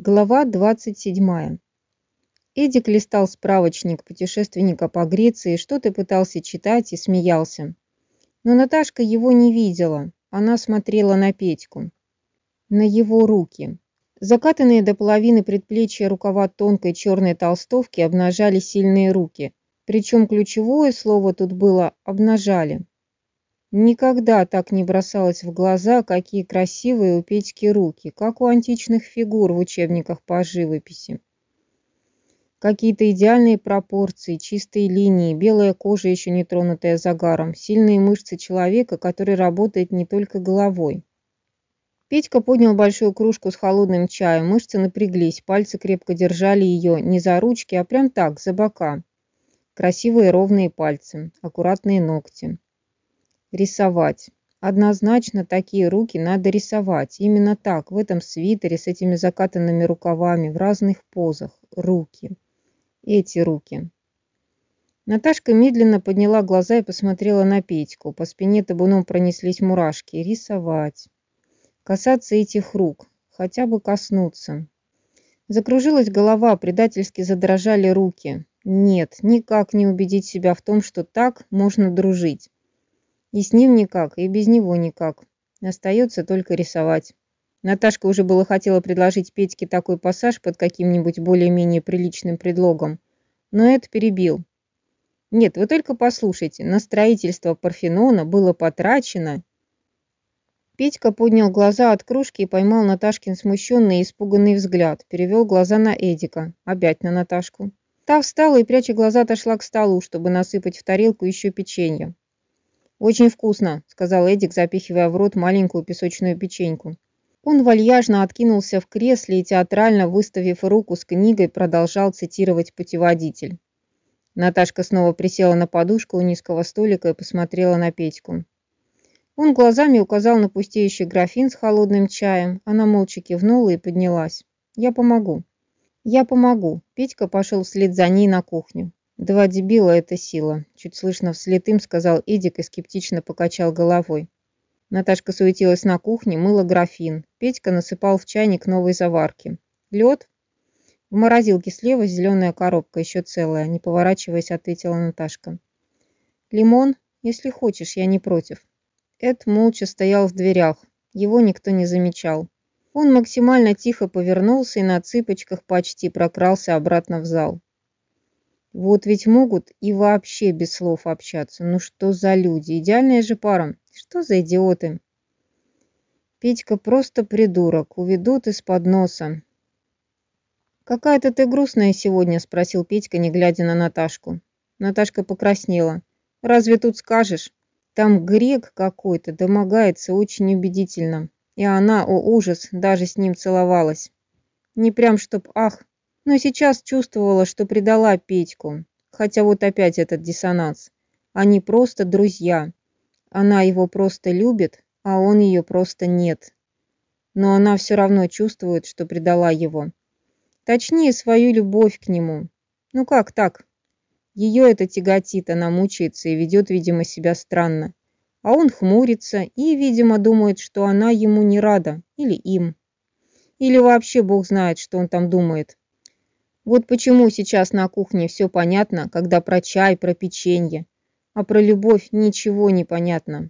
Глава 27. Эдик листал справочник путешественника по Греции, что-то пытался читать и смеялся. Но Наташка его не видела, она смотрела на Петьку, на его руки. Закатанные до половины предплечья рукава тонкой черной толстовки обнажали сильные руки, причем ключевое слово тут было «обнажали». Никогда так не бросалось в глаза, какие красивые у Петьки руки, как у античных фигур в учебниках по живописи. Какие-то идеальные пропорции, чистые линии, белая кожа, еще не тронутая загаром, сильные мышцы человека, который работает не только головой. Петька поднял большую кружку с холодным чаем, мышцы напряглись, пальцы крепко держали ее не за ручки, а прям так, за бока. Красивые ровные пальцы, аккуратные ногти. Рисовать. Однозначно такие руки надо рисовать. Именно так, в этом свитере с этими закатанными рукавами, в разных позах. Руки. Эти руки. Наташка медленно подняла глаза и посмотрела на Петьку. По спине табуном пронеслись мурашки. Рисовать. Касаться этих рук. Хотя бы коснуться. Закружилась голова, предательски задрожали руки. Нет, никак не убедить себя в том, что так можно дружить. И с ним никак, и без него никак. Остается только рисовать. Наташка уже было хотела предложить Петьке такой пассаж под каким-нибудь более-менее приличным предлогом, но это перебил. Нет, вы только послушайте, на строительство Парфенона было потрачено... Петька поднял глаза от кружки и поймал Наташкин смущенный и испуганный взгляд, перевел глаза на Эдика, опять на Наташку. Та встала и, пряча глаза, отошла к столу, чтобы насыпать в тарелку еще печенье. «Очень вкусно», — сказал Эдик, запихивая в рот маленькую песочную печеньку. Он вальяжно откинулся в кресле и, театрально выставив руку с книгой, продолжал цитировать путеводитель. Наташка снова присела на подушку у низкого столика и посмотрела на Петьку. Он глазами указал на пустеющий графин с холодным чаем. Она молча кивнула и поднялась. «Я помогу». «Я помогу». Петька пошел вслед за ней на кухню. «Два дебила – это сила», – чуть слышно вслед им сказал Эдик и скептично покачал головой. Наташка суетилась на кухне, мыла графин. Петька насыпал в чайник новой заварки. «Лед?» «В морозилке слева зеленая коробка, еще целая», – не поворачиваясь, ответила Наташка. «Лимон? Если хочешь, я не против». Эд молча стоял в дверях. Его никто не замечал. Он максимально тихо повернулся и на цыпочках почти прокрался обратно в зал. Вот ведь могут и вообще без слов общаться. Ну что за люди? Идеальная же пара. Что за идиоты? Петька просто придурок. Уведут из-под носа. «Какая-то ты грустная сегодня?» – спросил Петька, не глядя на Наташку. Наташка покраснела. «Разве тут скажешь? Там грек какой-то домогается очень убедительно. И она, о ужас, даже с ним целовалась. Не прям чтоб ах, но сейчас чувствовала, что предала Петьку. Хотя вот опять этот диссонанс. Они просто друзья. Она его просто любит, а он ее просто нет. Но она все равно чувствует, что предала его. Точнее, свою любовь к нему. Ну как так? Ее это тяготит, она мучается и ведет, видимо, себя странно. А он хмурится и, видимо, думает, что она ему не рада. Или им. Или вообще бог знает, что он там думает. Вот почему сейчас на кухне все понятно, когда про чай, про печенье, а про любовь ничего не понятно.